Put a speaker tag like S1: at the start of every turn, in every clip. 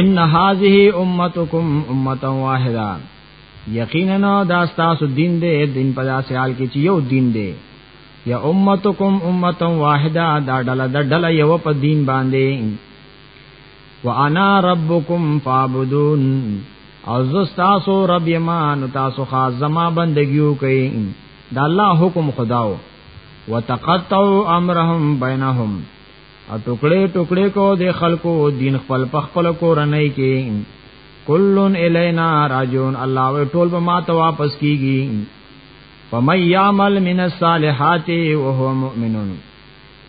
S1: ان هذه امتکم امه واحده یقینا دا تاسو دین دی دین په داسې حال کې چې یو دین دی یا امتکم امه واحده دا ډله د ډله یو په دین باندې وانا ربکم فعبدون او زه تاسو رب یما نو تاسو خاص زما بندگیو کوي دا الله حکم خداو وتقطعوا امرهم بینهم او ټوکړې ټوکړې کو د خلکو دین خپل په خپل کورنۍ کې کلن الینا راجون الله و ټول به ما ته واپس کیږي فمن یعمل من الصالحات وهو مؤمن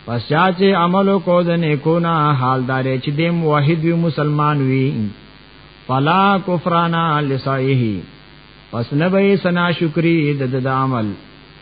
S1: پس چا چې عمل کو د نیکونه حالدار چې د موحد وی مسلمان وی فلا کفرانا لسایه پس نه به سنا شکری د د عمل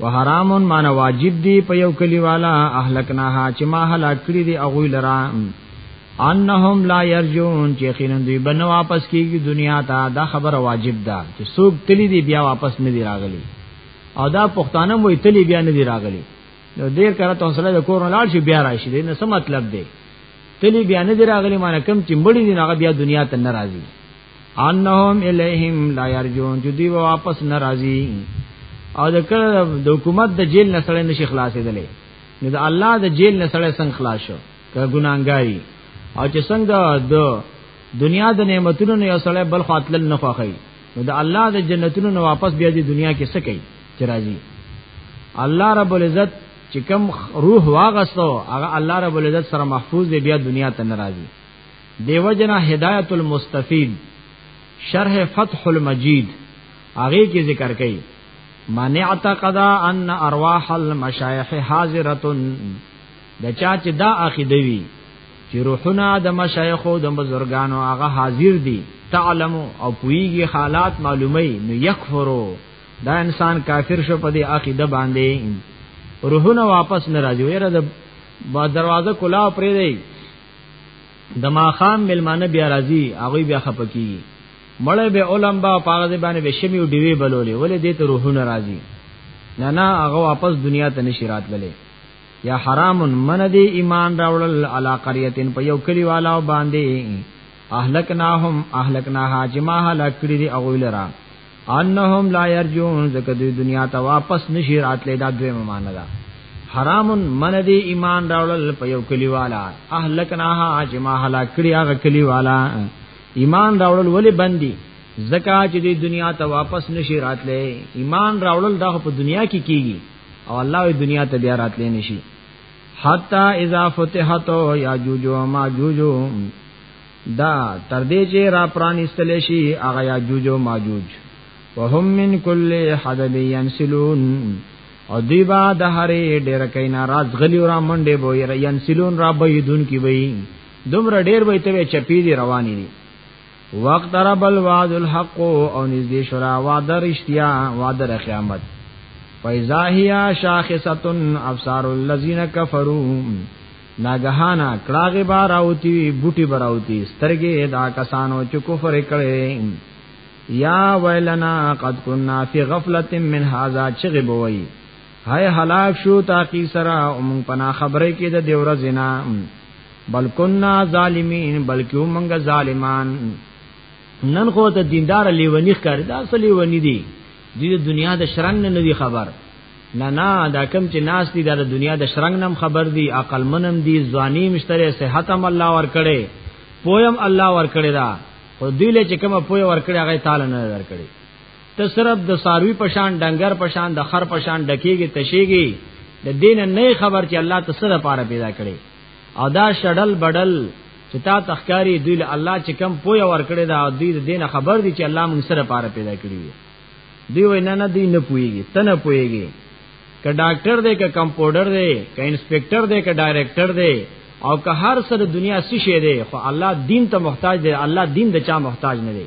S1: وحرام معنی واجب دی په یو کلی والا اهلکناها چې ما هلاک کړی دی اغوی لرا انهم لا يرجون چې خینن دوی بنه واپس کیږي دنیا ته دا خبره واجب ده چې څوک تلی دی بیا واپس نه دی راغلی او دا پښتانه وې تلی بیا نه دی راغلی نو دیر کړه ته سره د کور لاړ شي بیا راشي دې نه څه مطلب دی تلی بیا نه دی راغلی معنی کم چې مړی دی هغه بیا دنیا ته ناراضي انهم الیہم لا یرجون چې دوی واپس ناراضی او د کله د حکومت د جیل نه سړی نشي خلاصې دلې نو د الله د جیل نه سړی څنګه خلاص شو که ګناګاری او چې څنګه د دنیا د نعمتونو نه یو سړی بل خاطل نه خوخی نو د الله د جنتونو نه واپس بیا د دنیا کې څه کوي چې راځي الله رب العزت چې کوم روح واغستو هغه الله رب العزت سره محفوظ دی بیا دنیا ته ناراضي دیو جنا هدایت المستفید شرح فتح المجید هغه کې ذکر کړي من اعتقد ان ارواح المشایخ حاضره د چا چې دا عقیده وي چې روحونه د مشایخو د بزرګانو هغه حاضر دي تعلم او پویږي حالات معلومي نو یکفرو دا انسان کافر شو په دې عقیده باندې روحونه واپس ناراضي ويره د دروازه کلا پرې دی د ماخام ملمانه بیا راځي هغه بیا خپکی مړې به علم با پاغه باندې به شمی او دیوی بلولې ولې دې ته روحونه راځي نه نه هغه واپس دنیا ته نشی راتللې یا حرام من دی ایمان راوړل علا قریتن په یو کلی والا باندې اهلکناهم اهلکناها جما هلاک کړی دی اغه لرا انهم لا يرجون زکه دوی دنیا ته واپس نشي راتلې دا دوی ممانه ده حرام من دی ایمان راولل په یو کلیوالا اهلکناها چې ما هلاک کړی هغه کلیوالا ایمان راولل ولی بندي زکا چې دی دنیا ته واپس نشي راتلې ایمان راولل دا په دنیا کې کیږي او الله یې دنیا ته بیا راتلې نشي حتا اذا فتحت یاجوج و ماجوج دا تر دې چې را پرانیستل شي هغه یاجوج او ماجوج وهم من کل حدب ينسلون او دی با د هرې ډېر کینا راز غلی را منډه بو ينسلون را بيدون کی وي دومره ډېر وي ته چپی دی رواني دي وقت رب الوعد الحق او نږدې شورا وعده رښتیا وعده قیامت فاذا هي شاخصه ابصار الذين كفروا ناګهانا کړاغه بار اوتی بوټي براوتی سترګې دا کسانو چې کفر کړي یا ویلنا قد كنا فی غفلت من هذا چغه بوئی هاي هلاک شو تاقی سرا اوم پنا خبره کې د دیور زنا بل كنا ظالمین بلکې موږ ظالمان نن خو ته دیندار لیونی ښکاری دا اصلي ونی دی د دنیا د شرنګ نه دی خبر نه نه دا کم چې ناس دي د دنیا د شرنګ نم خبر دي عقل منم دي ځواني مشتره صحت هم الله ور کړي پویم الله ور کړي دا خو دوی له چې کومه پوی ور کړي هغه تعالی نه ور کړي ته صرف د ساروی پشان ډنګر پشان د خر پشان ډکیږي تشیږي د دین نه خبر چې الله ته سره پاره پیدا کړي او دا شډل بډل چې تا تخکاری دوی له الله چې کم پوی ور کړي دا دوی د دین خبر دي چې الله موږ سره پاره پیدا کړی دی وای نه نه دی نه پويږي ته نه پويږي که ډاکټر دی که کمپاوډر دی که انسپکټر دی که ډایریکټر دی او که هر سره دنیا سی شه دی خو الله دین ته محتاج دی الله دین د چا محتاج نه دی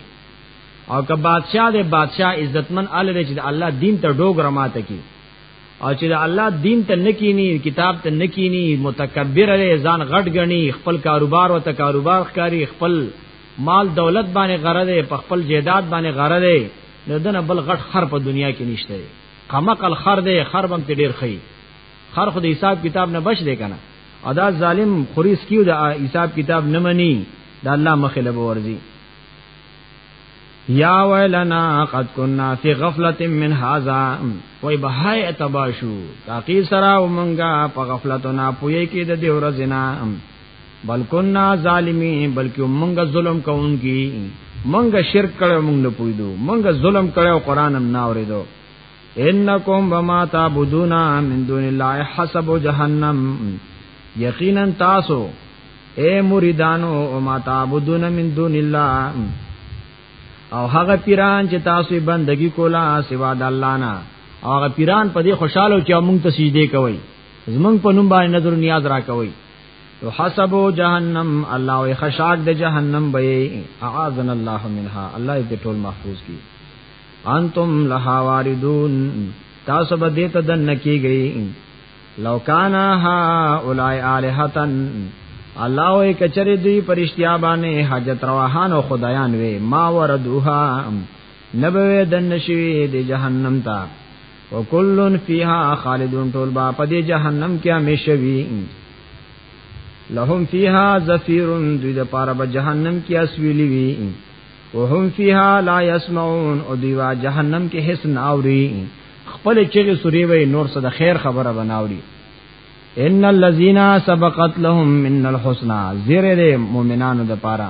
S1: او که بادشاہ دی بادشاہ عزتمن ال دی چې الله دین ته ډوګره ماته کی او چې د الله دین ته نکینی کتاب ته نکینی متکبر دی ځان غټ غنی خپل کاروبار او ته کاروبار ښکاری خپل مال دولت باندې غره دی په خپل جیداد باندې غره دی نو دنه بل غټ خر په دنیا کې نشته دی قمقل خر دی خر بم ته ډیر خی خر خو د حساب کتاب نه بچ دی کنه ادا ظالم خریس کیو د حساب کتاب نه منی دا الله مخه له ورزي یا ویلنا قد کنا فی غفلت من هذا وای بهای اتباشو تاقی سرا ومنګه په غفلت نه پوی کې د دې ورځې نه بل کنا ظالمین بلکې مونږه ظلم کوونکی مونږه شرک کړو مونږ نه پویدو مونږه ظلم کړو قران هم نه اوریدو انکم بما تعبدون من دون الله حسب جهنم یقینا تاسو اے مریدانو او ما تعبدون من دون الله او هغه پیران چې تاسو بندگی کولا سوا د الله نه هغه پیران په دې خوشاله چې مونږ ته سجده کوي زمونږ په نوم باندې نظر نیاز را کوي حسبو جهنم الله وی خشاک د جهنم به اعاذن الله منها الله دې ټول محفوظ کی انتم لها واردون تاسو به دې ته دن کیږي لو کان ها اولای الہتن الله وی کچری دی پرشتیا باندې حاجت رواحان او خدایان وی ما وردوها نبوی دن شوی د جهنم ته وکلن فیها خالدون ټول با په دې جهنم کې همیشه وي لهم فیها زفیر دوی د پاره به جهنم کې اسویلی وي وهم فیها لا یسمعون او دوی وا جهنم کې هیڅ نه اوري خپل چغې سوري وي نور څه د خیر خبره بناوري ان الذين سبقت لهم من الحسنى زیر دې مؤمنانو د پاره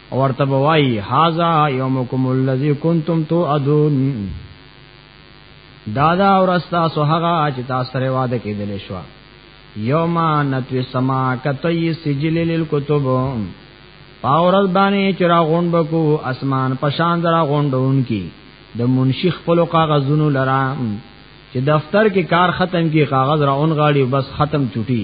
S1: ورته بوای هاذا یومکم الذی کنتم توعدون دادا اور استا سو هغه چې تاسو سره وعده کېدل شو یوم نتوی سما کتوی سجل للکتب پاورز باندې چرا غون بکو اسمان پشان درا غونډون کی د منشي خپل کاغذونو لرا چې دفتر کې کار ختم کی کاغذ را اون غاړي بس ختم چټي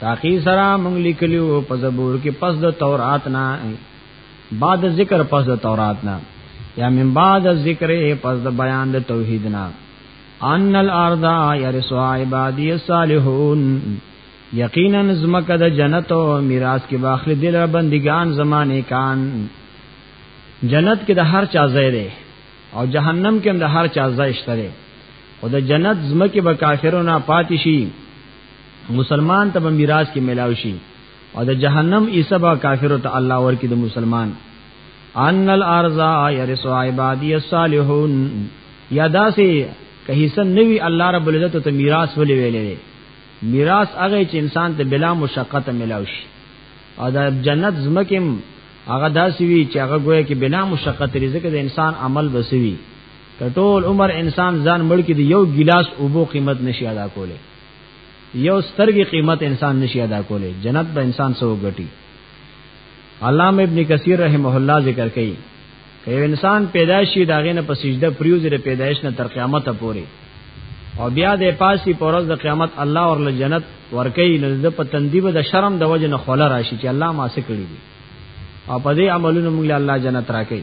S1: تاخی سره مونږ لیکلیو په زبور کې پس د تورات نه بعد ذکر پس د تورات نه یا من بعد ذکر پس د بیان د توحید نه ان الارض یرسو عبادی الصالحون یقینا زمکه د جنت او میراث کې باخله دل بندگان زمانه کان جنت کې د هر چا ځای دی او جهنم کې هم د هر چا ځای شته دی او د جنت زمکه به کافرونو پاتې شي مسلمان ته به میراث کې ملاوي شي او د جهنم عیسی به کافر ته الله ورکی د مسلمان ان الارض يرث عبادي الصالحون یا داسې که حصہ نوی الله رب العزت ته میراث ولې ویلې میراث هغه چې انسان ته بلا مشقت ملاوي شي او د جنت زمکم هغه داسې وی چې هغه ګویا کې بلا مشقت رزق د انسان عمل بسوي که ټول عمر انسان ځان مړ کې دی یو ګلاس اوبو قیمت نشي ادا کوله یو سترګې قیمت انسان نشي ادا کوله جنت به انسان سو غټي علامه ابن کثیر رحمه الله ذکر کوي که یو انسان پیدا شي دا غینه په سجده پریوزي د پیدایش نه تر قیامت پورې او بیا د پاسي پورز د قیامت الله ورله جنت ورکي نو د په تندیب د شرم د وجه نه خول راشي چې الله ما سکړي او په دې عملونو موږ له الله جنت راکړي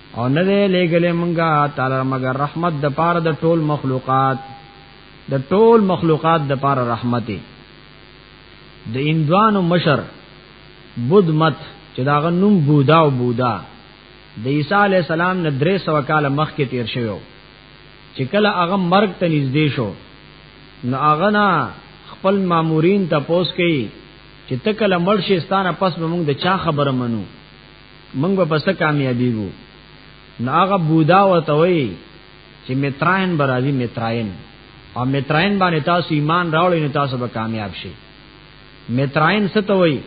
S1: او نه دی لګلې مونږه تعالی مگر رحمت د پاره د ټول مخلوقات د ټول مخلوقات د پاره رحمت د اندوانو مشر بود مت چې داغه نوم بودا او بودا د عیسی علی السلام نه درې سو کال مخکې تیر شوی چې کله هغه مرګ ته نږدې شو نو هغه نه خپل مامورین ته پوس کړي چې تکل مرشستانه پس به موږ د چا خبره منو موږ به پس کامیابیږو نو هغه بودا وته وی چې متراین برازي متراین او متراین باندې تاسو ایمان راوړئ نو تاسو به کامیاب شئ متراین څه ته وی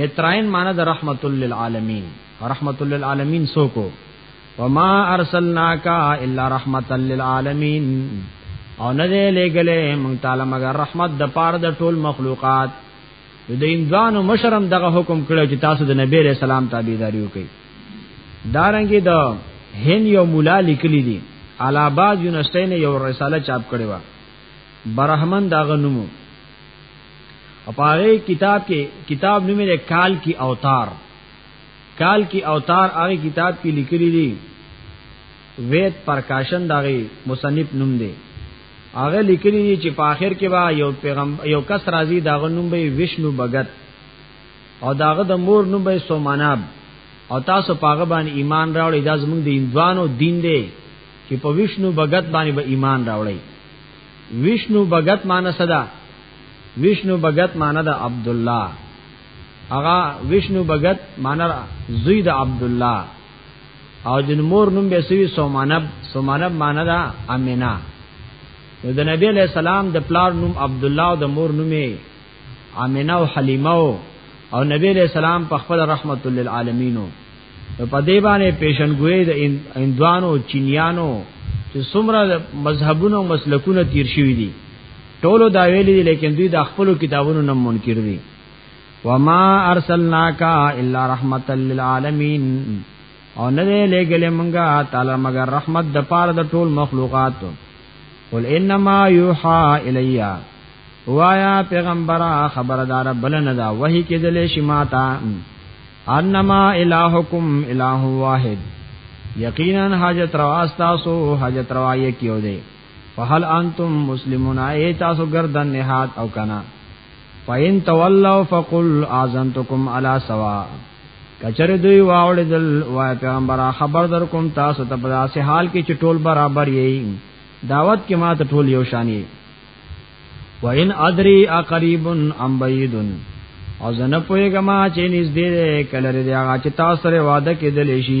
S1: متراین معنی د رحمت للعالمین رحمت للعالمین سو کو وما ارسلناک الا رحمت للعالمین او نه لګلې مونږ تعالی مگر رحمت د پاره د ټول مخلوقات د هندوانو مشرم دغه حکم کړو چې تاسو د نبی له سلام تابعداري وکړئ دارنګي د هند یو مولا لیکلی دی الہاباد یونیورسيټي نه یو رساله چاپ کړې و برحمن داغه نومو او پاره کتاب کې کتاب نوم یې کال کی اوتار کال کی اوتار هغه کتاب کې لیکلی دی وید پرکاشن داغه مصنف نوم دی هغه لیکلی دی چې په آخر کې به یو پیغام یو کس راځي داغه نوم به وشنو بغت او داغه د مور نوم به سوماناب او تاسو پاغه باندې ایمان راوړی دا زموږ د اندوانو دین دی چې په وشنو بغت باندې به ایمان راوړی وشنو بغت معنی صدا وشنو بغت معنی د عبد الله اغا وشنو بغت معنی زوی د عبد الله او د مور نوم به سوي سومانب سومانب معنی دا امینه نو د نبی علیہ السلام د پلار نوم عبد الله او د مور نوم امینه او حلیمه او نبی علیہ السلام په خپل رحمت للعالمین په دې باندې پیشنګوي د اندوانو چینیانو چې څومره مذهبونه او مسلکونه تیر شوی دي ټولو دا ویلي دي لیکن دوی د خپل کتابونو نه منکر دي وما ارسلناک الا رحمتا للعالمین او نه لګلې مونږه تعالی مگر رحمت د پاره د ټول مخلوقات قل انما یوحا الیا وایا پیغمبره خبردار بل نه دا وਹੀ کې دلې شماتا انما الہکم الہ واحد یقینا حاجت روا استاسو حاجت روا یې کیو دی فهل انتم مسلمون ای تاسو گردن نهاد او کنا فین تولوا فقل اذنتکم علی سوا کچر دوی واوړ دل وای پیغمبر خبر در کوم تاسو ته په داسې حال کې چې ټول برابر یې دعوت کې ماته ټول یو شان یې وین ادری اقریب ام بعیدن او زنه پویګما چې نږدې کلر دی هغه چې تاسو سره وعده کېدل شي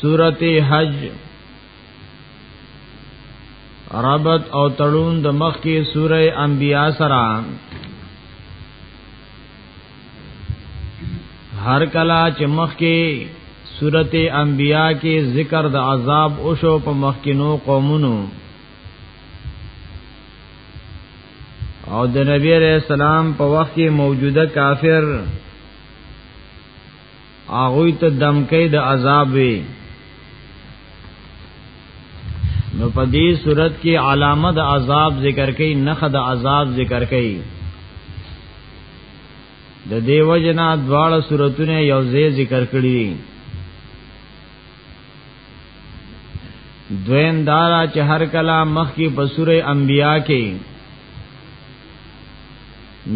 S1: سورت حج ربط او تړون د مخ کې سوره انبیاء سره هر کلا چې مخ کې سورت انبیاء کې ذکر د عذاب او شو په مخ کې نو قومونو او د نبی علیہ السلام په وخت کې موجوده کافر هغه ته دمکې د عذاب وي نو په دې صورت کې علامه د عذاب ذکر کړي نخد د عذاب ذکر کړي د دیو جنا دواړه صورتونه یو ځای ذکر کړي دي دویم دارا چې هر کلام مخ کې په سوره انبیاء کې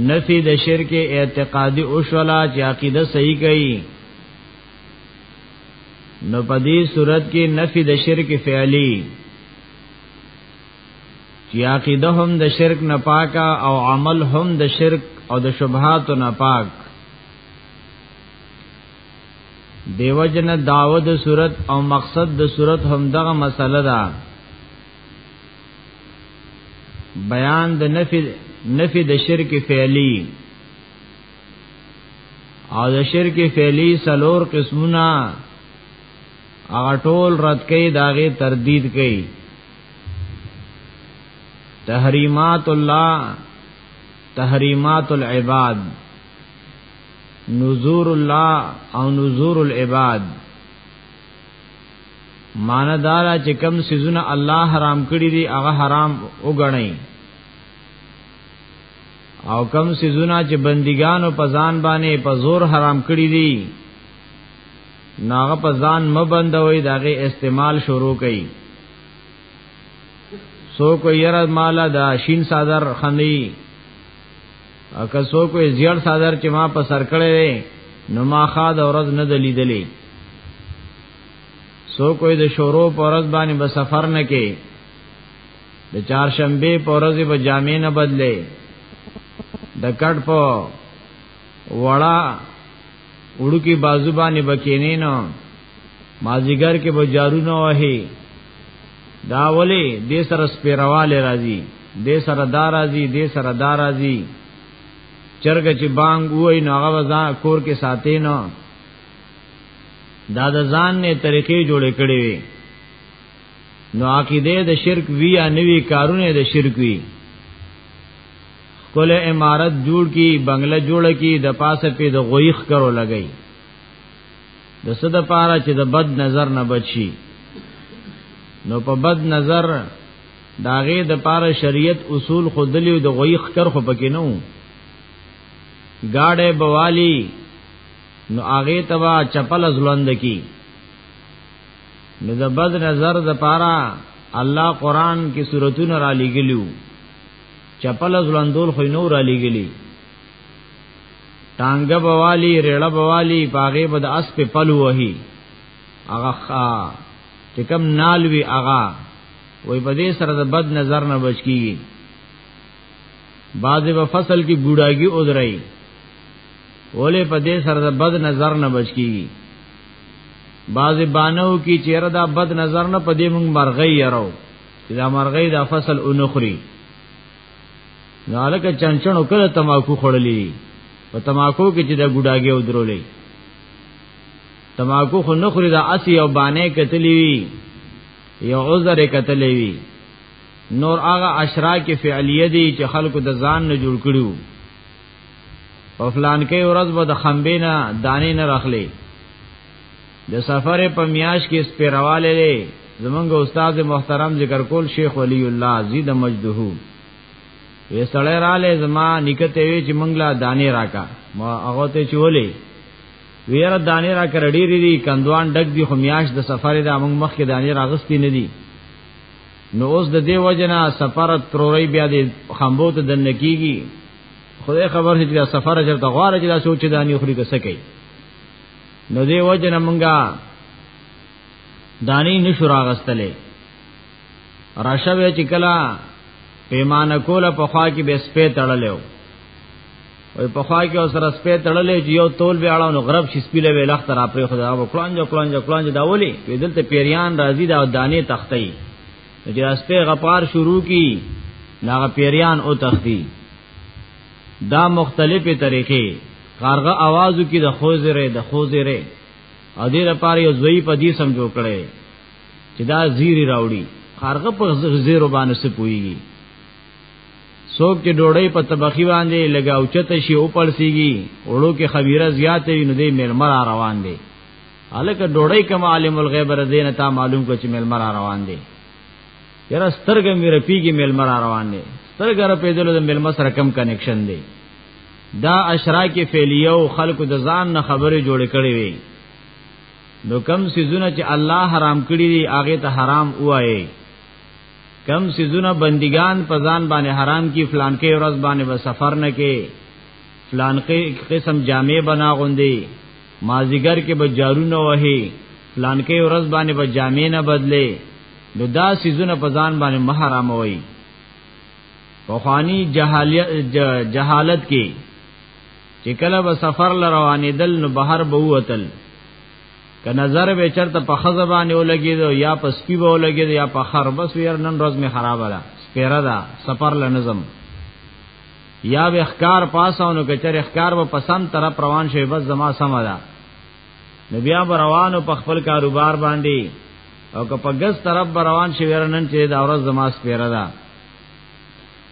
S1: نفی د شرک اعتقادی او شلا چې عقیده صحیح کړي نو په دې صورت کې نفی د شرک فعلی چې عقیده هم د شرک نه پاکه او عمل هم د شرک او د شبهات نه پاک دیو جن داود صورت او مقصد د صورت هم دغه مسله ده بیان د نفی نفی د شرک فعلی او د شرک فعلی سلور قسمونه هغه ټول رد کړي داغه تردید کړي تحریمات الله تحریمات العباد نذور الله او نذور العباد مان دارا چې کم سيزونه الله حرام کړی دي هغه حرام وګڼي او کم سيزونه چې بندګانو په ځان باندې په زور حرام کړی دي ناغه په ځان مبندوي داغه استعمال شروع کړي سو کو ير مالا دا شین صدر خنی اکه سو کوې زیړ صادر چې ما په سر کړې نو ما خاد اورز نه دلیدلې سو کوې د شورو په ورځ باندې به سفر نه کې د چهارشنبه په ورځ به جامې نه بدلې د کټ په وړا وړو کې بازو باندې بکینې نه مازیګر کې به جارو نه وهي دا ولی دې سره سپیرواله راځي دې سره دا راځي دې سره دا راځي چرګ چې بانګ وای نو هغه ځان کور کې ساتي نو دا د ځان نه طریقې جوړې کړې وي نو عقیده د شرک وی یا نوی کارونه د شرک وی کله امارت جوړ کی بنگله جوړ کی د پاسه په د غویخ کرو لګی د صد پاره چې د بد نظر نه بچي نو په بد نظر داغه د پاره شریعت اصول خودلی او د غوی خکر خو پکې نه وو گاڑے بوالی نو آغی تبا چپل ازلند کی نو د بد نظر د پارا الله قران کې سورتون را لګلیو چپل ازلندول خو نور را لګلی ټانګ بوالی ریړه بوالی پاغه بد اس په پلو وهی هغه خا چې کم نالوي هغه وای په دې سره د بد نظر نه بچ کیږي بعضې په فصل کې ګوډاګي او درای ولې په دې سره د بد نظر نه بچ کیږي بعضې بانو کې چیرې دا بد نظر نه په دې مونږ مرغۍ یارو چې دا مرغۍ دا فصل اونخري نو الکه چنچنو کله تماکو خړلې په تماکو کې چې دا ګډاګي او درولې تماکو خو نه خوري دا اسی او باندې کتلې وی یو عذر کتلې وی نور هغه اشرا کې فعلیه دي چې خلکو د ځان نه جوړ کړیو په فلان کې ورځ به د خمبې نه دانې نه راخلې د سفر په میاش کې سپیرواله لې زمونږ استاد محترم ذکر کول شیخ ولی الله زید مجده وی سړی را لې زما نکته وی چې مونږ لا دانې راکا ما هغه ته چولې ویر دانې را کړې ډېری دي کندوان ډک دي خو میاش د سفر د مونږ مخ کې دانې راغستې نه دي نو اوس د دې وجنا سفر تروري بیا د خمبو ته دن کیږي خدای خبر چې دا سفر چرته غواړي چې دا سوچ دانی خوري که سکه نو دی وجه نه مونږه دانی نشو راغستلې راشوي چې کلا پیمانه کوله په خوا کې به سپې تړلې و او په خوا کې سره سپې تړلې چې یو تول به اړه نو غرب شي سپې له ویلخ تر اپره خدا و کلانج کلانج کلانج دا ولي په دلته پیریان راضي دا دانې تختې چې سپې غپار شروع کی ناغه پیریان او تختی دا مختلفې طریقې کارغه आवाजو کې د خوځره د خوځره او دې لپاره یو ځوی په دې سم جوړ کړي چې دا زیری راوړي کارغه په زیرو باندې سپويږي څوک چې ډوړې په طبخي باندې لګا اوچته شي او پړسيږي وړو کې خبيره زیاتې وي نو دې ملمر روان دي الکه ډوړې کما عالم الغیب رزین تا معلوم کو چې ملمر روان دي یاره سترګې مې رپیږي ملمر را روان دي سترګې رپېدل د ملمر سره کم کنیکشن دی دا اشراک فعلیه او خلق د ځان نه خبرې جوړې کړې وي نو کم سيزونه چې الله حرام کړی دي هغه ته حرام وایي کم سيزونه بندگان په ځان باندې حرام کی فلان کې ورځ باندې به سفر نه کې فلان کې قسم جامع بنا غوندي مازیګر کې به جارونه وهي پلانکې ورځ باندې به جامې نه بدلې نو دا سيزونه په ځان باندې محرام وي په خواني جهالت کې چې کله به سفر لروانې دل نو بهر به وتل که نظر به چرته په خزه باندې ولګېدو یا په سپي به ولګېدو یا په خر بس وير نن ورځ می خراب را سپیره دا سفر لنظم یا به اخکار پاسونو کې چر اخکار و پسم طرف روان شي بس زما سم ده نو بیا روانو په خپل کاروبار باندې او که په ګس طرف روان شي ورنن چې دا ورځ زما سپیره ده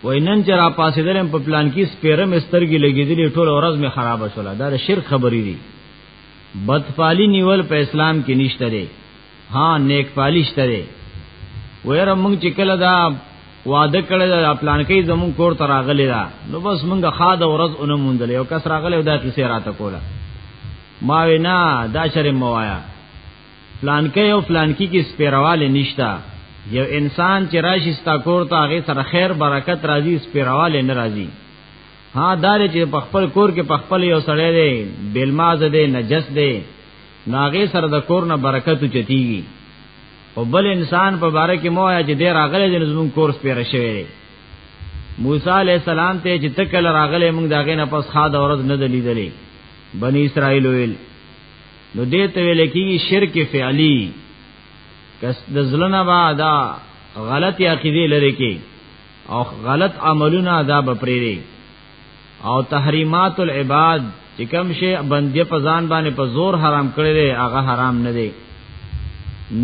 S1: وینن چې را پاسې درم په پلان کې سپیره مسترګي لګېدلې ټول ورځ می خراب شوله دا شرک خبرې دي بدفالی نیول په اسلام کې نشته دی ها نیک پالیش ترې ویره مونږ چې کله دا واده کړی دا پلان کې زمون کور ته راغلی دا نو بس مونږه خاده ورځ اونې مونږلې او کس راغلی دا کیسه راته کوله ما وینا دا شرم موایا پلان کې او پلان کې کې سپیرواله نشتا یو انسان چې راشي ستا کور ته هغه سره خیر برکت راځي سپیرواله نه راځي ها دار چې په خپل کور کې په خپل یو سړی دی بیلماز دی نجس دی ناغه سره د کور نه برکت چتیږي او بل انسان په باره کې مویا چې ډیر اغله د زمون کورس پیره شوی دی موسی علی السلام ته چې تکل راغله موږ داغه نه پس خاد اورز نه دلی دلی بنی اسرائیل ویل نو دې ته ویل کېږي شرک فعلی کس د ظلم با دا غلط عقیده لري کې او غلط عملونه دا بپریری او تحریمات العباد چې کوم شی بندي په ځان باندې په زور حرام کړی دی هغه حرام نه دی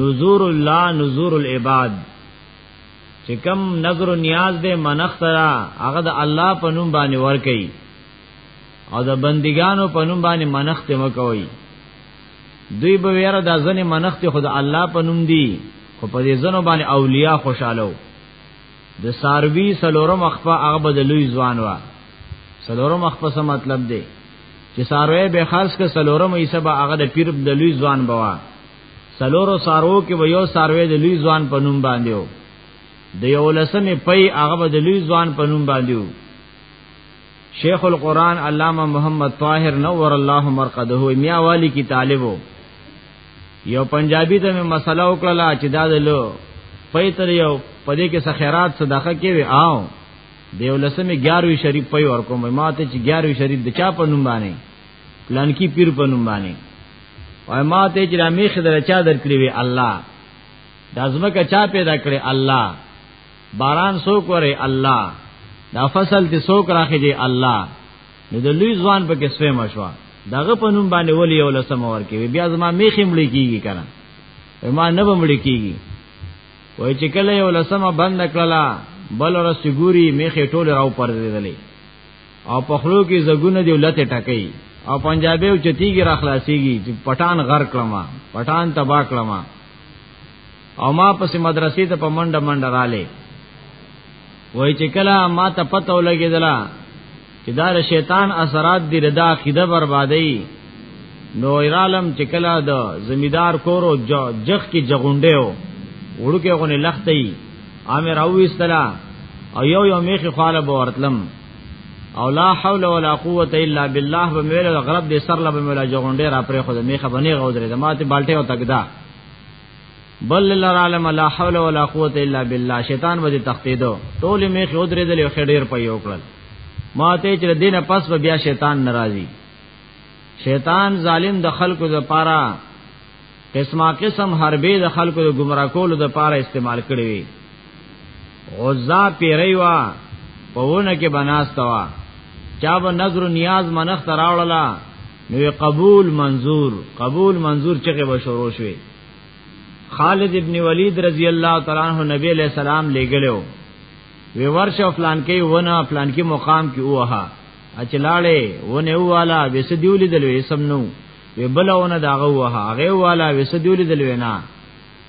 S1: نذور الله نذور العباد چې کوم نظر و نیاز دی منخت را هغه د الله په نوم باندې ور کوي او د بندګانو په نوم باندې منخت مکوي دوی به ویره د ځنې منخت خود الله په نوم دی خو په دې ځنو باندې اولیاء خوشاله د ساروی سلورم اخفا هغه بدلوي ځوان وا سلورم اخفا څه مطلب دی چې ساروی به خاص ک سلورم ایسه به هغه د پیر د لوی ځوان بوا سلورو سارو کې به یو ساروی د لوی ځوان په نوم باندې و د یو لسمې پي هغه به د لوی ځوان په نوم باندې و شیخ القرآن علامہ محمد طاهر نور الله مرقده میا والی کی طالبو یو پنجابی ته مسله وکړه چې دا دلو پېتر یو پدې کې سخیرات صدقه کوي آو دیو لسمه 11 شریف پي ور کوم ماته چې 11 شریف د چا په نوم باندې پلان کې پیر په نوم باندې وای ماته چې را میخ در چا درکړي وي الله د ازمکه چا پیدا کړي الله باران سو کوي الله دا فصل دې سو کراخي دي الله نو د لوی ځوان په کې سوې مشوا دغه په نوم باندې ولي یو لسم ورکی بیا زما میخې مړی کیږي کنه ما نه بمړی کیږي وای چې کله یو لسم بند کړلا بل ورځ ګوري میخې ټوله راو پردېدلې او په خلو کې زګونه دی ولته ټکې او پنجابي او چتیږي را خلاصيږي چې پټان غر کړما پټان تبا کړما او ما پس مدرسې ته په منډه منډه رااله وای چې کله ما ته پته ولګېدلا چې دا شیطان اثرات دی ردا عقیده بربادي نو ایرالم چې کله د زمیدار کورو جخ کې جغونډه و وړوکه غونې لختې امر او استلا او یو یو میخ خاله به ورتلم او لا حول ولا قوت الا بالله به مېره غرب دې سر لبه مولا جغونډه را پرې خو دې میخه بنې غوډره دې ماته بالټه او تګدا بل لرالم لا حول ولا قوت الا بالله شیطان وځي تختیدو ټول می خو درې دلې خډیر په یو کړل ما ته چې دینه پس به بیا شیطان ناراضي شیطان ظالم د خلکو د پاره قسمه قسم حربې د خلکو د گمراه کولو د پاره استعمال کړي وي غزا پیری وا پهونه کې بناستوا چا به نظر نیاز منخ تراوړلا نو قبول منظور قبول منظور چغه به شروع شوي خالد ابن ولید رضی الله تعالی عنہ نبی علیہ السلام لګلو وی ورشه فلان کې ونه فلان کې مقام کې وها اچلاړې ونه والا وس دیولې دلوې سم نو وی بلونه داغه وها هغه والا وس دیولې دلوې نه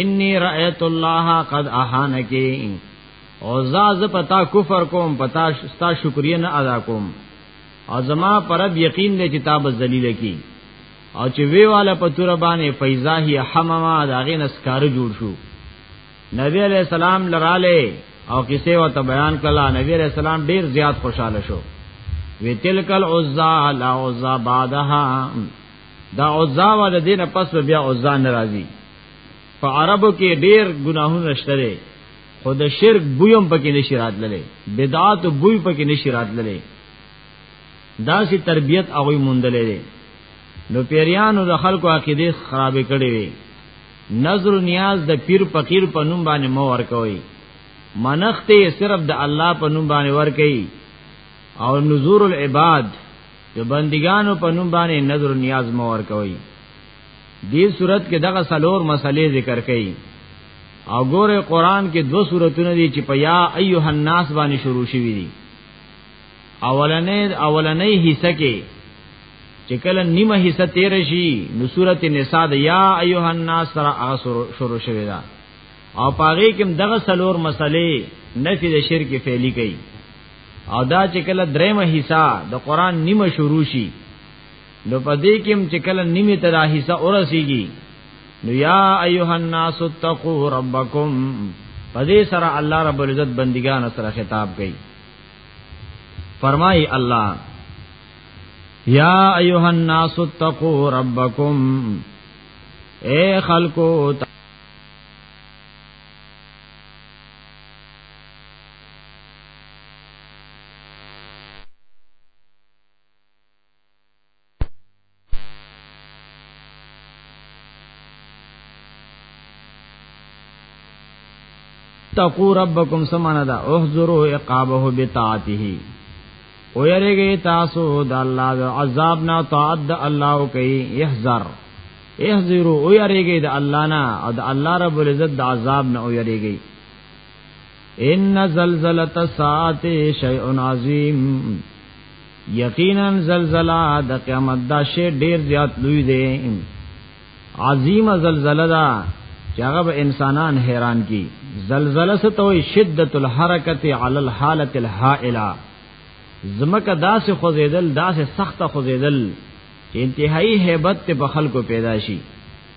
S1: انی رأیت الله قد احانکی او زاز پتا کفر کوم پتا ستا شکریه نه ادا کوم او زما پرب یقین دې چې تاب ذلیل کی او چې وی والا په تور باندې فیزاهی حمما داغه نسکار جوړ شو نبی علیہ السلام لراله او کیسه او ته بیان کلا نبی علیہ السلام ډیر زیات خوشاله شو وی تلکل عزا لا عزا بعدها دا عزا ول دینه پس بیا عزا ناراضي په عربو کې ډیر ګناهونه شته خو د شرک بویم پکې نشی راتللې بدعات بوی پکې نشی راتللې دا سي تربيت هغه مونډلې دي نو پیریانو د خلکو عقیده خرابې کړې وي نظر نیاز د پیر فقیر په نوم باندې مو ورکوي منخته صرف د الله په نوم باندې ورکوي او نذور العباد د بندګانو په نوم باندې نظر نیاز مور کوي دې صورت کې دغه سلور مسلې ذکر کړي او ګوره قران کې دو سورتونه دي چې په یا ایه الناس باندې شروع شوي دي اولنې اولنې حصہ کې چې کله نیمه حصہ تیر شي نو سورته نساء د یا ایه الناس سره هغه شروع شوي ده او پاره کې دغه سلور مسلې نفي د شرک فعلی کوي او دا چې کله درېمه حصہ د قران نیمه شروع شي نو په دې کې چې کله نیمه تر حصہ ورسیږي نو یا ایها الناس اتقوا ربکم په دې سره الله رب العزت بندگان سره خطاب کوي فرمای الله یا ایها الناس اتقوا ربکم اے خلقو تقو ربکم سمانا دا احذرو اقابه بطاعته او یریږي تاسو د الله د عذاب نه طاعت د الله کوي احذر احذرو او یریږي د الله نه او د الله رب العزت د عذاب نه او یریږي ان زلزله الساعه شیء عظیم یقینا زلزلہ د قیامت دا شی ډیر زیات لوی دی عظیم زلزلہ دا چې هغه به انسانان حیران کی زلزلہ ستوي شدت الحرکت علی الحاله الهائله زمکه داسې خوځیدل داسې سخت خوځیدل چې انتهایی hebat ته په خلکو پیدا شي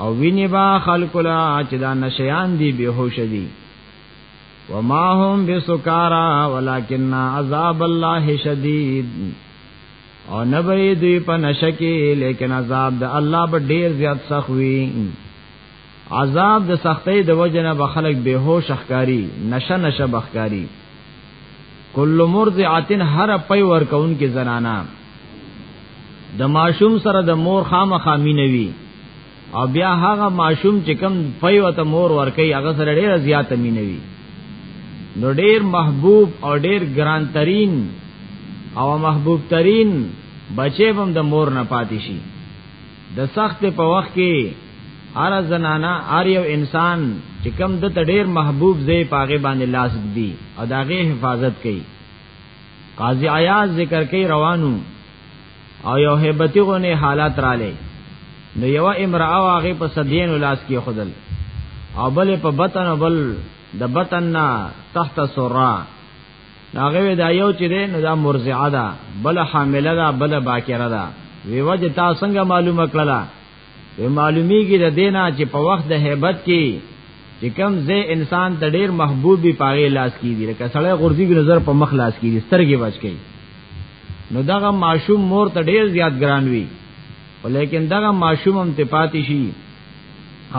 S1: او ویني با خلق لا چې دا نشیان دي به هوش دي وما هم بسکارا ولکن عذاب الله شدید او نبی دوی په نشکی لیکن عذاب د الله به ډیر زیات سخت وي عذاب د سختۍ د وجنه به خلک به هوش ښکاری نشه نشه بخکاری کل مرضعتن هر پي ور کون کې زنانا د ماشوم سره د مور خامخا مینوي او بیا هغه ماشوم چې کم پیو ته مور ورکي هغه سره ډیر زیات مینوي نو ډیر محبوب او ډیر ګران ترين او محبوب ترين بچي هم د مور نه پاتې شي د سخت په وخت کې هر زنانا هر یو انسان چې کم د ډیر محبوب زی پاغه باندې لاس دی او داغه حفاظت کوي قاضی عیاض ذکر کوي روانو او یو هیبتی غونه حالات را لې نو یو امراه واغې په صدین لاس کې خدل او بل په بطن بل د بطن نه تحت سرا هغه دا یو چې دی نو دا مرزعه ده بل حامله ده بل باکره ده وی وجه تا څنګه معلومه کړله وی معلومیږي د دینا چې په وخت د hebat کې چې کم زه انسان ته ډیر محبوب وي پاغه لاس کیږي لکه سړی غورځي نظر په مخ لاس کیږي سترګې بچ کی نو دغه معشوم مور ته ډیر زیات ګران وي ولیکن دغه معشوم هم ته پاتې شي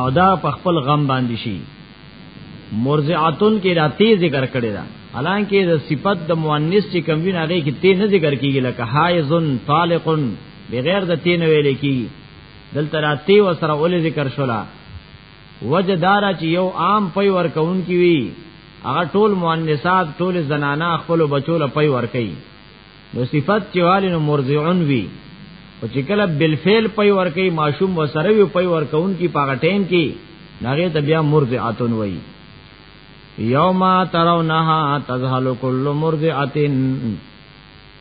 S1: او دا په خپل غم باندې شي مرزعتن کې را تیز ذکر کړی دا حالانکه د صفت د مؤنث چې کم وی نه لري کې ته نه ذکر کیږي لکه حایزن طالقن بغیر د تین ویل کی دلته راتی و سره اول ذکر شولا وجه دارا چې یو عام پي ور کون کی وی هغه ټول مؤنثات ټول زنانا خپل بچو له پي ور کوي نو صفت چې والي نو مرضعون وی او چې کله بالفعل پي ور کوي ماشوم و سره وی پي ور کون کی پاغه ټیم کی نغه ته بیا مرضعاتون وی یوما ترونها تذهل کل مرضعتن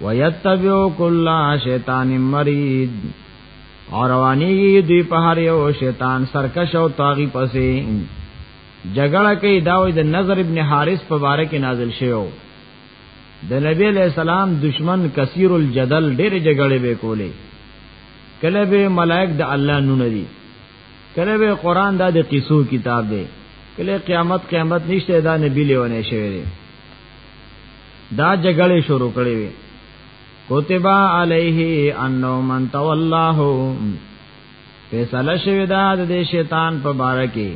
S1: ويتبعو كل شیطان مرید او روانیږي دوی په هر یو شیطان سرکش او طاغي پسې جګړه کوي دا وي د نظر ابن حارث په باره کې نازل شوی د نبی علیہ السلام دشمن کثیر الجدل ډېر جګړې به کولې کله به ملائک د الله نون دي کله به قران دا د قصو کتاب دی کله قیامت قیامت نشته دا نبی لیونه شوی دی دا جګړه شروع کړې وي کتب علیه انه من تولاه فیصله شوی دا د شیطان په باره کې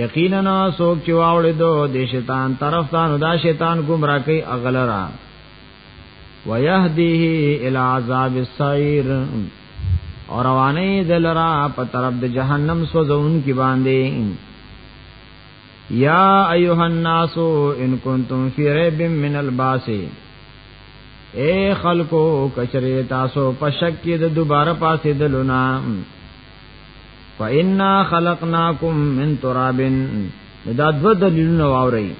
S1: یقینا سوک چې واوړې دو د شیطان طرف ته نو دا شیطان گمراه کوي اغلرا ويهديه الى عذاب السعير اور روانه دلرا په طرف د جهنم سوزون کې باندې یا ایها الناس ان کنتم فی ریب من الباس اے خلقو کچری تاسو په شک کې د دوباره پاسې دلونا فإنا خلقناکم من تراب دا دو دلیلونه واوري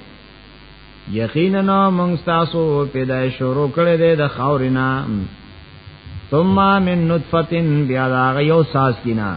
S1: یقینا موږ تاسو پیدا شروع کړی دی د خاورینا ثم من نطفه بیا دا یو ساس کینا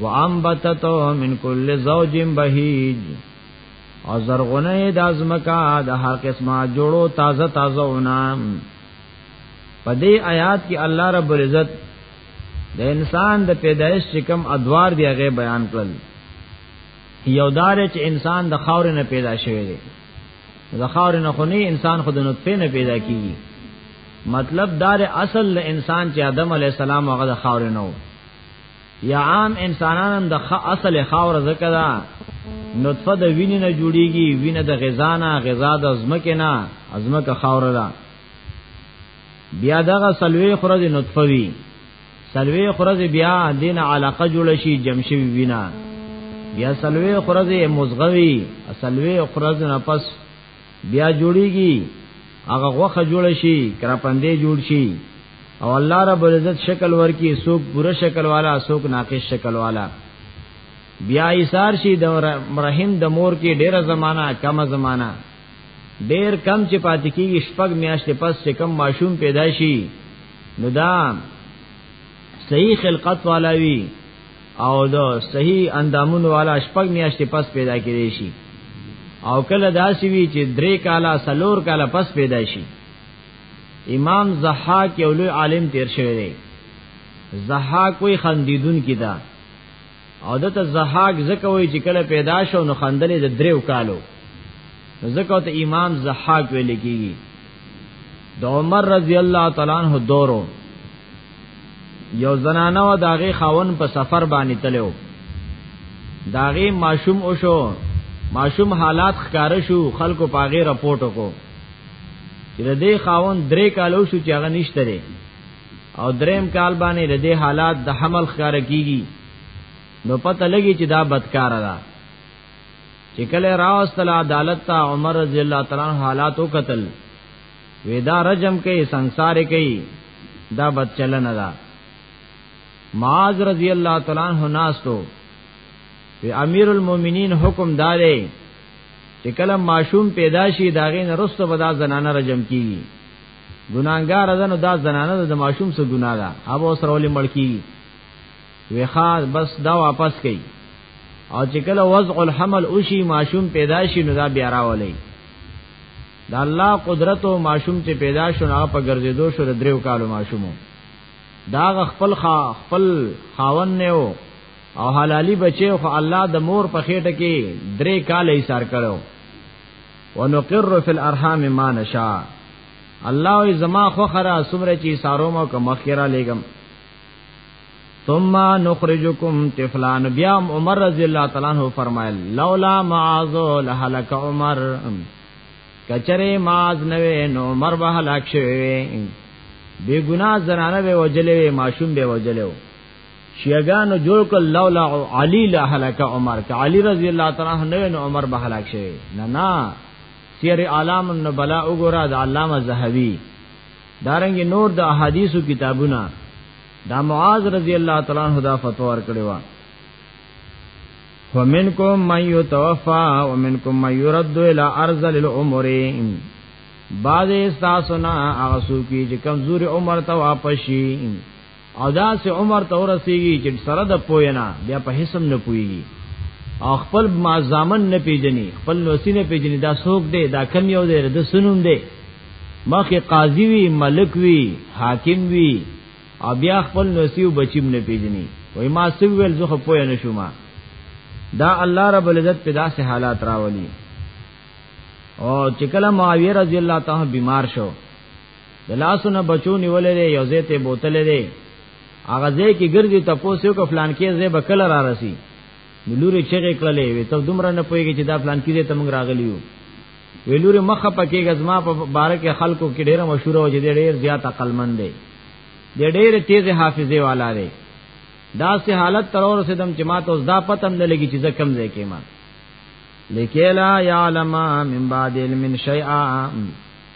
S1: وانبتت من كل زوج بهيج او زرغونه د ازمکا د هر قسمه جوړو تازه تازه ونام په دې آیات کې الله رب العزت د انسان د پیدایش کوم ادوار دی هغه بیان کړل یو دار چې انسان د خاور نه پیدا شوی دی د خاور نه خو نه انسان خود نطفه نه پیدا کیږي مطلب دار اصل انسان چې آدم علی السلام هغه د خاور نه وو یا عام انسانان هم د اصل خاور زکه دا نطفه د وینې نه جوړیږي وینه د غذا نه غذا د ازمکه نه ازمکه خاور ده بیا دغه سلوي خرج نطفه وی سلوي خرج بیا دین علاقه جوړ شي جمشي وینا بیا سلوي خرج مزغوي سلوي خرج نه پس بیا جوړیږي هغه غوخه جوړ شي کرپندې جوړ شي او الله رب العزت شکل ورکی سوک پورا شکل والا سوک ناقص شکل والا بیا ایثار شي د رحم د مور کې ډیره زمانہ کم زمانہ ډیر کم چې پاتې کیږي شپږ میاشتې پس چې کم ماشوم پیدا شي نو دا صحیح خلقت والا وی او دا صحیح اندامون والا شپږ میاشتې پس پیدا کیږي شي او کله داسې وی چې درې کاله سلور کاله پس پیدا شي امام زحاک یو لوی عالم تیر شوی دی زحاک کوئی خندیدون کی دا او دته زحاک زکه وی چې کله پیدا شو نو خندلې د دریو کالو زکه ته امام زحاک ویل کیږي د عمر رضی الله تعالی عنہ دورو یو زنانه و داغه خاون په سفر باندې تلو داغه ماشوم او شو ماشوم حالات ښکار شو خلکو پاغه رپورټ وکړو چې د دې خاون درې کالو شو چې هغه نشته دی او دریم کال باندې د دې حالات د حمل ښکار کیږي نو پته لګي چې دا بدکار ده چې کله راوستل عدالت ته عمر رضی الله تعالی حالاتو قتل ودا رجم کوي ਸੰسار کوي دا بد چلن ده معاذ رضی الله تعالی عنہ ناستو امیر المؤمنین حکم دارې چې کله ماشوم پیدا شي دا غي نه رسته به دا زنانه رجم کیږي ګناګار ده نو دا زنانه د ماشوم سره ګنا ده هغه سره ولې مړکی وی خاص بس دا واپس کړي او چې کله وضع الحمل اوشي ماشوم پیدا شي نو دا بیا راولي دا الله قدرت او ماشوم چې پیدا شو نه په ګرځېدو شو د دریو کالو ماشومو دا خپل خا خپل خاون نه او حلالي بچي خو الله د مور په خېټه کې درې کال یې سار کړو ونقر فی الارحام ما نشاء الله ای زما خو خره سمره چی سارو مو کوم خیره لګم ثم نخرجکم طفلان بیا عمر رضی الله تعالی عنہ فرمایل لولا معاذ لهلك عمر کچره معاذ نوې نو عمر به هلاک شوی بے گناہ زنانه به وجلې ماشوم به وجلې شیعگانو جوړ کړ لولا علی لا هلاک عمر ک علی رضی الله تعالی عنہ نو عمر به هلاک شي نه نه سیر اعلام النبلاء وګوره د علامه زهوی دارنګ نور د احادیثو کتابونه دا معاذ رضی الله تعالی عنہ دا فتوا ورکړی و ومنکم من یتوفا ومنکم من یرد الی ارض للعمر بعض استاسنا هغه سو کی چې کمزوري عمر ته واپس شي او دا سه عمر ته ورسیږي چې سره د پوینا بیا په حسم نه پويږي او خپل ما زامن نه پیژني خپل نوسی نه پیژني دا څوک دی دا کم یو دی د سنوم دی مخه قاضي وي ملک وي حاکم وي او بیا خپل نوسی او بچیم نه پیژني وای ما سو ویل زه خو پوی نه شوم دا الله رب العزت په داسې حالات راولي او چې کله معاویه رضی الله تعالی بیمار شو د لاسونه بچو نیولې دی یو ځای ته بوتلې دی هغه ځای کې ګرځي تاسو کو فلان کې ځای به کله را رسی نلوري چغې کړلې وي ته دومره نه پويږي چې دا فلان کې ته موږ راغلی یو ویلوري مخه پکې غزما په بار کې خلکو کې ډېر مشهور او چې ډېر زیات عقل مند دی ډېر تیز حافظه والا دی دا سه حالت تر اور سه دم چې ما ته اوس دا پتم نه لګي چې زه کم ځای کې ما لکیلا یعلم من بعد علم شیئا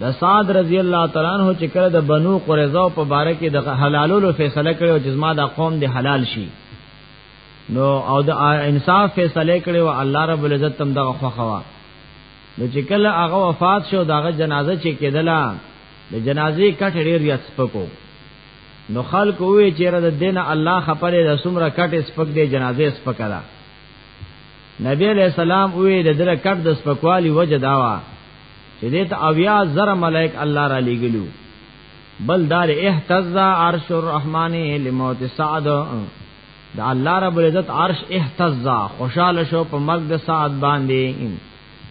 S1: د سعد رضی الله تعالی عنہ چې کړه د بنو قریظه په باره کې د حلالولو فیصله کړو چې زما د قوم د حلال شي نو او د انصاف فیصله کړي او الله رب العزت تم دغه خوخوا نو چې کله هغه وفات شو دغه جنازه چې کېدله د جنازې کټ ډیر یاد سپکو نو خلق وې چې را د دین الله خپره د سمره کټ سپک دی جنازې سپکړه نبی علیہ السلام وې د دره کټ د سپکوالی وجه داوا چې دې ته اویا زر ملائک الله را لګلو بل دار احتز عرش الرحمن لموت سعد د الله رب العزت عرش احتز خوشاله شو په مرګ د سعد باندې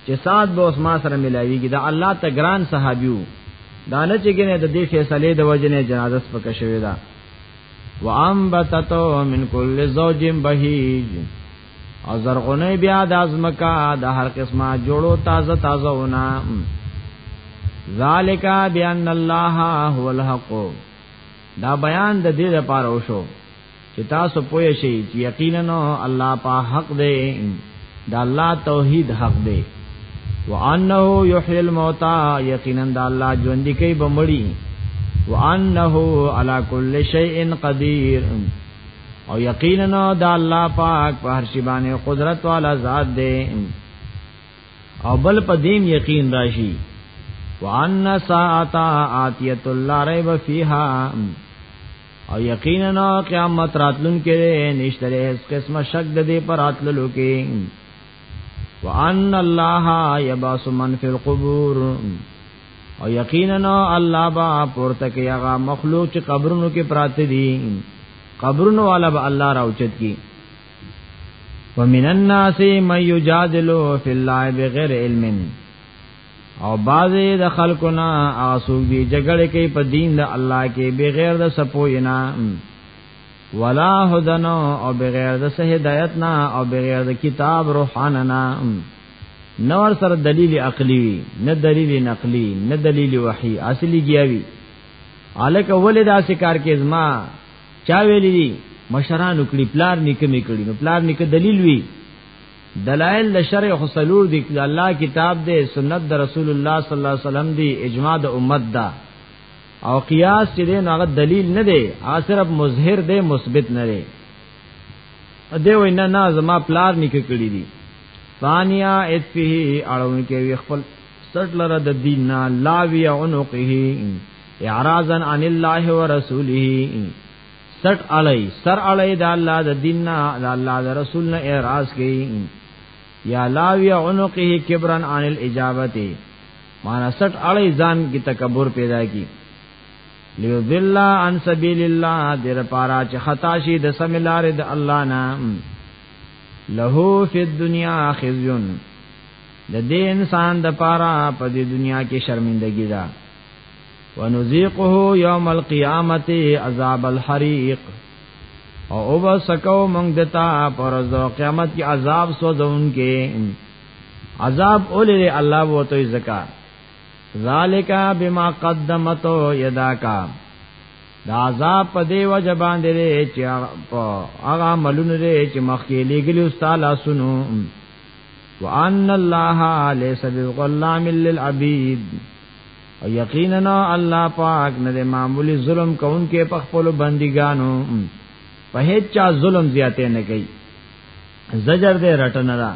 S1: چې سعد به اوس ما سره ملاويږي د الله ته ګران صحابيو دانه چې ګنه د دې فیصله د وجنه جنازه سپک شوې ده وانبتتو من کل زوج بهیج او زرغونه بیا د ازمکا د هر قسمه جوړو تازه تازه ونا ذالک بان الله هو الحق دا بیان د دې لپاره وشو چې تاسو پوه شئ چې یقینا الله په حق دی دا الله توحید حق دی وانه یحیی الموتى یقینا دا الله ژوند کوي بمړي وانه علی کل شیء قدیر او یقینا دا الله پاک په هر شی باندې قدرت والا ذات دی او بل په دیم یقین راشي وان ساعت آتیت الله ریب فیها او یقینا قیامت راتلون کې نشته هیڅ قسمه شک د دې پر راتللو کې وان الله یبعث من فی القبور او یقینا الله با پورته کې هغه مخلوق چې قبرونو کې پراته دي قبرونو والا به الله راوچت کی ومن الناس من یجادل فی الله بغیر علم او بعضی د خلکو نه آسو دی جګړه کوي په دین د الله کې بغیر د سپوینا ولا هدن او بغیر د هدایت نه او بغیر د کتاب روحاننا نور سره دلیل عقلی وی نه دلیل نقلی نه دلیل وحی اصلي گیاوی الک ولې دا سکار کې ازما چا ویلې دي مشران وکړي پلار نیکه می کړي نو پلار نیکه دلیل وی دلائل د شرع خسلور دی الله کتاب دی سنت د رسول الله صلی الله علیه وسلم دی اجماع د امت دا او قیاس چې دی نو هغه دلیل نه دی هغه صرف مظهر دی مثبت نه دی دی وای نه نه زما پلار نکه کړی دی ثانیا اتفه اړون کې وی خپل سټ لره د دین نه لاوی عنقه اعراضا عن الله ورسوله سټ علی سر علی د الله د دین نه د الله د رسول نه اعراض کوي یا لاوی عنقه کبرن عن الاجابته معنا سټ علی ځان کی تکبر پیدا کی ليضل عن سبيل الله در پارا چې خطا شي د سم لارې د الله نام له فی الدنیا خزیون د دې انسان د پارا په دې دنیا کې شرمندګی ده ونذيقه يوم القيامه عذاب الحريق او او بسکو مونږ دتا پر ورځ قیامت کې عذاب سوځون کې عذاب اولې الله وو ته زکات ذالک بما قدمت یداکا دا عذاب په دی وجه باندې لري چې هغه عملونه لري چې مخکې لګلی استاد لاسونو وان الله ليس بظلام للعبيد او یقینا الله پاک نه معمولی ظلم کوونکې په خپل بندګانو په هیڅ چا ظلم زیاتې نه کوي زجر دې رټنه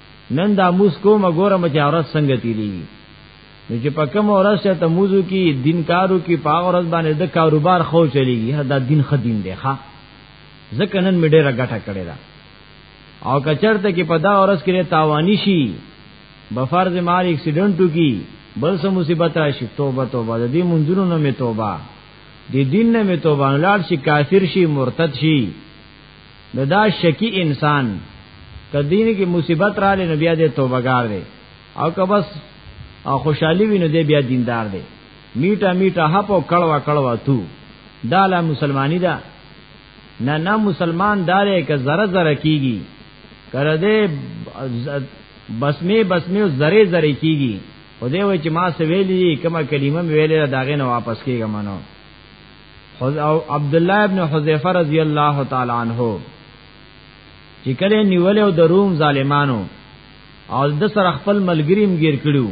S1: نن دا موس کوم ګورم چې اورس څنګه تیری نو چې په کوم اورس چې ته موضوع کې دین کارو کې په اورس باندې د کاروبار خو چلیږي دا دین خدین دی ښا ځکه نن مې ډېره ګټه کړې ده او کچرته کې په دا اورس کې تاوانی شي بفرض مال اکسیډنټو کې بل څه مصیبت راشي توبه توبه د دې منځونو نه می توبه د دین نه می توبه لاړ شي کافر شي مرتد شي نو دا شکی انسان کدین کې مصیبت را لې نبی دې توبګار دی او که بس او خوشحالي وینو دې بیا دیندار دی میټا میټا هپو کړوا کړوا تو دا لا مسلمانی دا نه نه مسلمان دارې که زره زره کیږي کړه دې بسمه بسمه زره زره کیږي او دې وای چې ما سویلې کما کلمه ویلې داغه نه واپس کیږم نو او عبد الله ابن حذیفه رضی الله تعالی عنہ چې کله نیول او د روم ظالمانو او د سره خپل ملګریم گیر کړو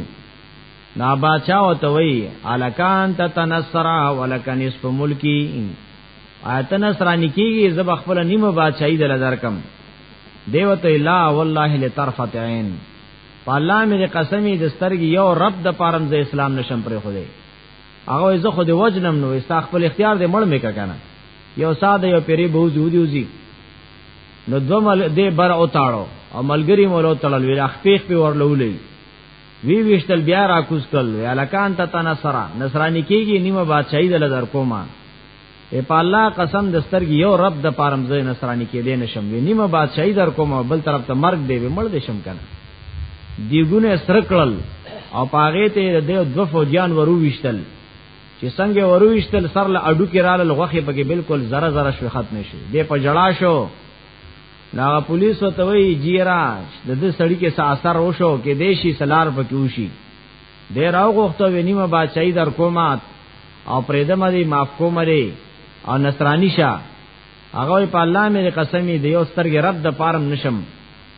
S1: نا باچا او توي الکان تتنصر ولک نصف ملکی آیتن سرانی کیږي زب خپل نیمه بادشاہي دل درکم دیوته لا والله لطرفت عین الله مې قسمی د سترګې یو رب د پارم ز اسلام نشم پرې خو دی هغه زه خو د وجنم نو استا خپل اختیار دې مړ مې کنه یو ساده یو پیری به وځي وځي نو دو مل دې بر او تاړو او ملګری مولو تړل ویل خپېخ په ورلولې وی ویشتل بیا را کوس کل الکان ته تنصرا نصرانی کیږي نیمه بادشاہي دل در کومه اے په الله قسم د سترګې یو رب د پارم زې نصرانی کې دې نشم وی نیمه بادشاہي در کوم بل طرف ته مرګ دی مړ دې شم کنه دیګونه سرکړل او پاغه ته د دو فوجان ورو وشتل چې څنګه ورو وشتل سر له اډو کې رااله لغوخه پکې بالکل زره زره شو ختم شو دې په جړا شو نا پولیس وته وی جیرا د دې سړی کې څه اثر وشو کې دیشي سلار پکې وشي دې راو غوښته ونیمه بادشاہي در کومات او پرېدم دی معاف کوم دی او نصرانی شه هغه په الله مې قسمی دی او سترګې رب د پارم نشم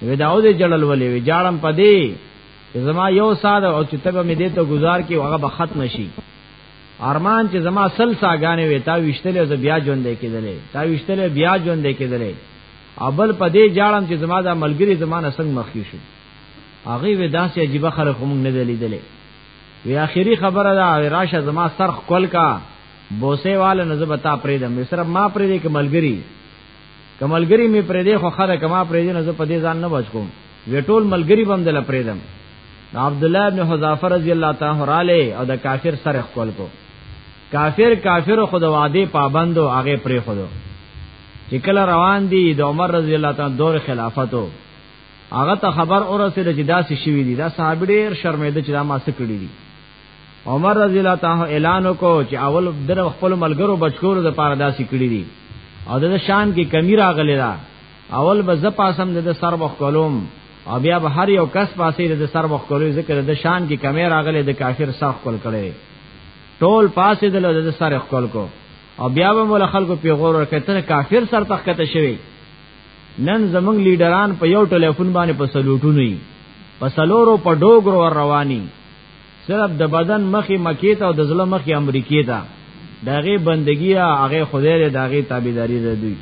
S1: وداو دې جړل ولې وی جاړم پدې زما یو ساده او چې تبه مې دې ته گزار کې هغه به ختم شي ارمان چې زما سل ساګانې وې تا وشتلې ز بیا ژوند دې کېدلې تا وشتلې بیا ژوند دې کېدلې ابل پدې جاړم چې زما د ملګری زمانه څنګه مخکې شو هغه وې داسې عجیب خره کوم نه دلیدلې وی اخیری خبره دا راشه زما سر خپل کا بوسه والا نه زبتا پرې د مصر ما پرې دې کملګری کملګری می پرې دې خو خره کما پرې دې نه زپ دې ځان نه بچ کوم وی ټول ملګری بم دل پرې دم عبد الله ابن حذافه رضی الله تعالی عنہ او د کافر سر خپل کو کافر کافر خود وعده پابند او هغه پرې خود چې کله روان دي د عمر رضی الله تعالی دور خلافتو هغه ته خبر اورسه چې داسې شوی دی دا صحابي ډیر شرمېده چې دا ما څه کړی دی عمر رضی الله تعالی اعلان وکړ چې اول در خپل ملګرو بچکور د پاره داسې کړی دي او د شان کې کمی راغلی دا اول به ز پاسم د سر مخ کولم او بیا به هر یو کس پاسې د سر مخ کولې ذکر د شان کې کمی راغلی د کافر سر کول کړي ټول پاسې د سر خپل کو او بیا به مول خلکو پیغور ورکړي ته کافر سر تخته شوی نن زمنګ لیډران په یو ټلیفون باندې په سلوټونو یې په سلورو په ډوګر ور رواني صرف د بدن مخې مکی ته او د زړه مخې امریکې ته داغه بندگی هغه خدای دې داغه تابعداري ده دوی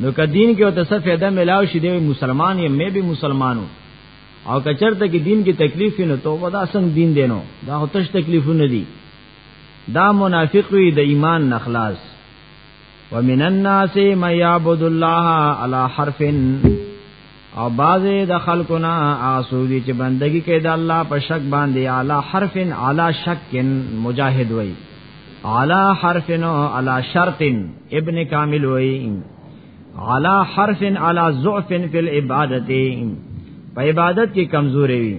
S1: نو که دین کې او ته څه فائدہ ملاو شي دی مسلمان یې مې به مسلمانو او کچرته کې دین کې تکلیف نه تو ودا څنګه دین دینو دا هوتش تکلیفونه دي دا منافق وي د ایمان نخلاص ومن الناس من يعبد الله على حرف او بعضې د خلقنا آسودی چې بندگی کوي د الله په شک باندې علا حرف علا شک مجاهد وای علا حرف نو علا شرط ابن کامل وای علا حرف علا ضعف فی العبادت په عبادت کې کمزوري وي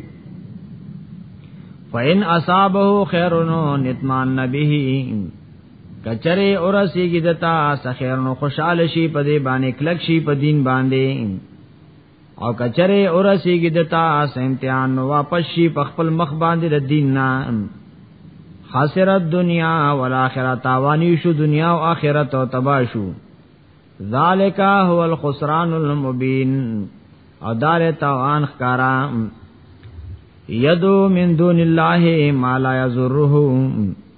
S1: فإن أصابه خير نطمئن به کچره اورسیږي دتا سخیر نو خوشاله شي په دې باندې کلک شي په دین باندې او کچره اورسیږي دتا سمتیان نو واپس شي په خپل مخ باندې د دین نه خسرت دنیا والآخرت تاوانی شو دنیا او آخرت او تبا شو ذالک هو الخسران المبین او دار تاوان خکارا یدو من دون الله ما لا یضرهم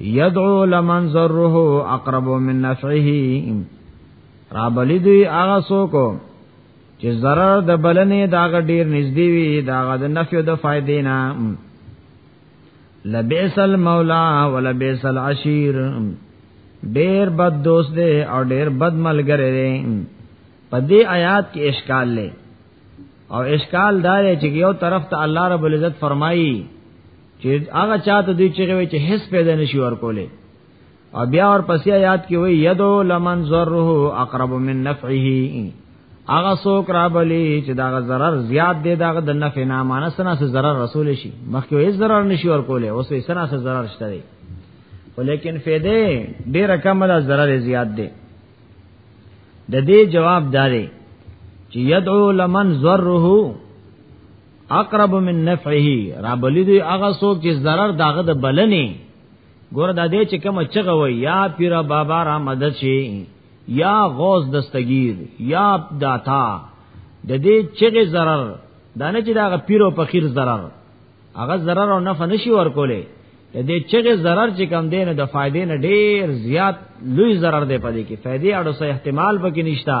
S1: یدعو لمن ذره اقرب من نفعه را بلی دوی هغه څوک چې zarar د بلنې داغه ډیر نږدې وي داغه د نفع د فائدې نه لبئس المولا ولبئس العشیر ډیر بد دوست دی او ډیر بد ملګری دی په دې آیات کې اشکال لې او اشکال دا دی چې یو طرف ته الله رب العزت فرمایي چې هغه چاته دوی چې وي چې هیڅ پیدا نشي ورکولې او بیا ور پسې یاد کې وي یدو لمن ذره اقرب من نفعه هغه څوک را بلی چې دا ضرر زیات دی دا د نفع نه مانسنه سره ضرر رسول شي مخکې هیڅ ضرر نشي ورکولې اوس یې سره سره ضرر شته دی ولیکن فیده ډیره کم ده ضرر زیات دی د دې جواب داري چې يدعو لمن ذره اقرب من نفعه را بلی دی هغه څوک چې zarar داغه د بلنې ګور د دې چې کوم چغه وي یا پیر بابا را مدد شي یا غوث دستگیر یا داتا د دې چغه zarar دانه چې داغه پیر او فقیر zarar هغه zarar او نفع نشي ورکولې د دې چغه zarar چې کم دین د فائدې نه ډیر زیات لوی zarar دی پدې کې فائدې اړو سه احتمال پکې نشتا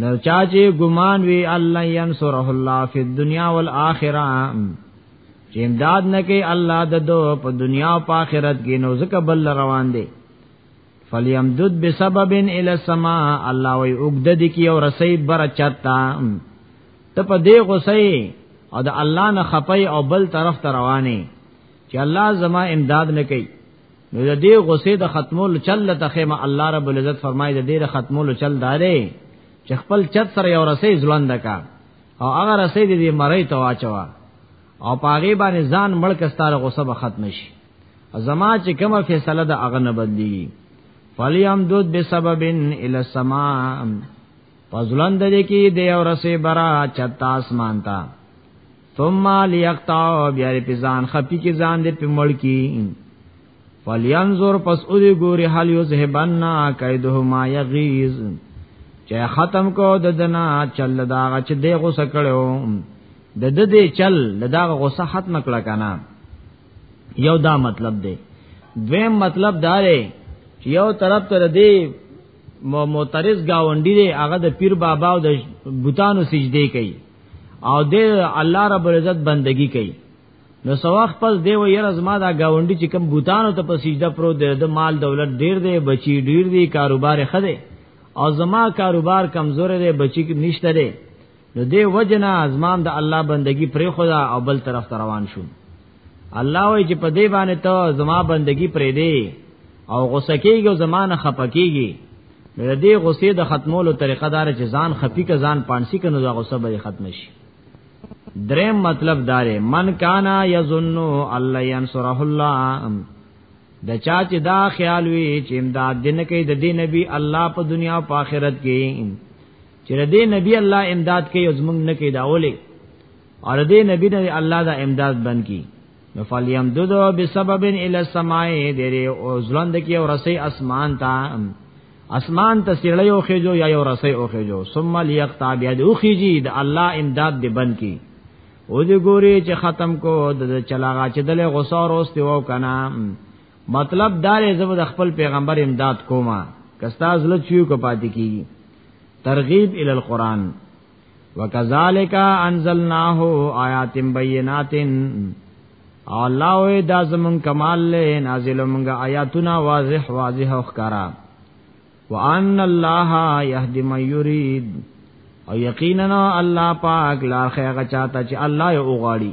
S1: نو چا چې ګمان وی الله ينصره الله فی الدنیا والآخرہ چې امداد نه کوي الله د دو په دنیا او په آخرت کې نو ځکه بل روان دي فلیمدد بسبب الی السما الله وی اوګد کی او رسی بر چتا ته په دې غسی او د الله نه خپي او بل طرف ته رواني چې الله زما امداد نه کوي نو د دې غصې د ختمولو چل ته خیمه الله رب العزت فرمایي د دې د ختمولو چل دارې چې خپل چت سره یو رسې ځلند کا او هغه رسې دې مړی ته واچوا او پاغي باندې ځان مړ کستاره غصه به ختم شي زما چې کومه فیصله د هغه نه بدلی فلیم دود بسبب ال السما پزلند دې کې دې او رسې برا چت اسمان ته ثم ليقطع بیا په ځان خپي کې ځان دې په مړ کې فلینظر پس او دې ګوري حال یذهبنا کیده ما یغیظ چې ختم کو د دنا چل دا غچ دې غوسه کړو د د دې چل دا غوسه ختم کړه کنه یو دا مطلب دی دویم مطلب دا دی چې یو طرف ته دې معترض گاونډي دی هغه د پیر بابا او د بوتانو سجدي کوي او د الله رب العزت بندگی کوي نو سواخ پس دی و یره زما دا گاونډي چې کم بوتانو ته په سجده پرو دی د مال دولت ډیر دی بچی ډیر دی کاروبار خده او زما کاروبار کمزور دی بچی کې نشته دی نو دی وجنه ازمام د الله بندگی پرې خدا او بل طرف روان شوم الله وای چې په دې باندې ته زما بندگی پرې دی او غوسه کیږي او زمانه خپکیږي نو دې غوسه د ختمولو طریقه دار چې ځان خپي که ځان پانسی کنه دا غوسه به ختم شي دریم مطلب داره من کانا یظن الله ينصره الله د چا چې دا خیال وی چې امداد دین کوي د دې نبی الله په دنیا او آخرت کې چې د دې نبی الله امداد کوي او زمونږ نه کوي دا ولې اور دې نبی نه الله دا امداد بن کی نو فلیم ددو بسبب ال السماء دې او ځلند کی او رسي اسمان تا اسمان ته سړی او خېجو یا یو رسي او خېجو ثم ليقطع بيد او خېجی د الله امداد دې بن کی او دې ګوري چې ختم کو د چلاغا چې دله غصار اوستي وو کنه مطلب دا لري زمو د خپل پیغمبر امداد کوما کستا زله چیو کو پاتې کی ترغیب ال القران وکذالک انزلناه آیات بینات او الله وې دا زمون کمال له نازل مونږ آیاتونه واضح واضح او ښکارا وان الله یهدی من یرید او یقینا الله پاک لار خیغه چاته چې الله یې اوغاړي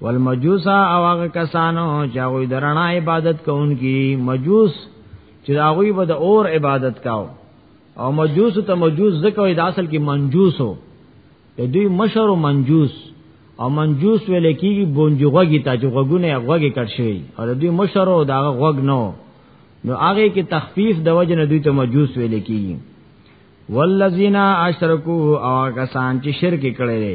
S1: والمجوسا او هغه کسانو چې هغه درنا عبادت کوونکي مجوس چې هغه به د اور عبادت کاو او مجوس ته مجوس ځکه وي د اصل کې منجوسو د دوی مشر منجوس او منجوس ویل کېږي بونجوغږی ته چې غوګونه غوګي کټ شي او د دوی مشر او دا غوګ نو نو هغه کې تخفیف د وجه نه دوی ته مجوس ویل کېږي والذین اشرکو او کسان چې شرک کړي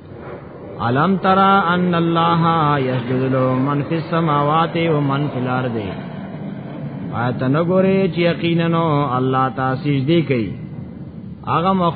S1: علم ترى ان الله يسجد له من في السماوات ومن في الارض آیت نګوري چې یقینا الله تعالی سجدي کوي هغه مخ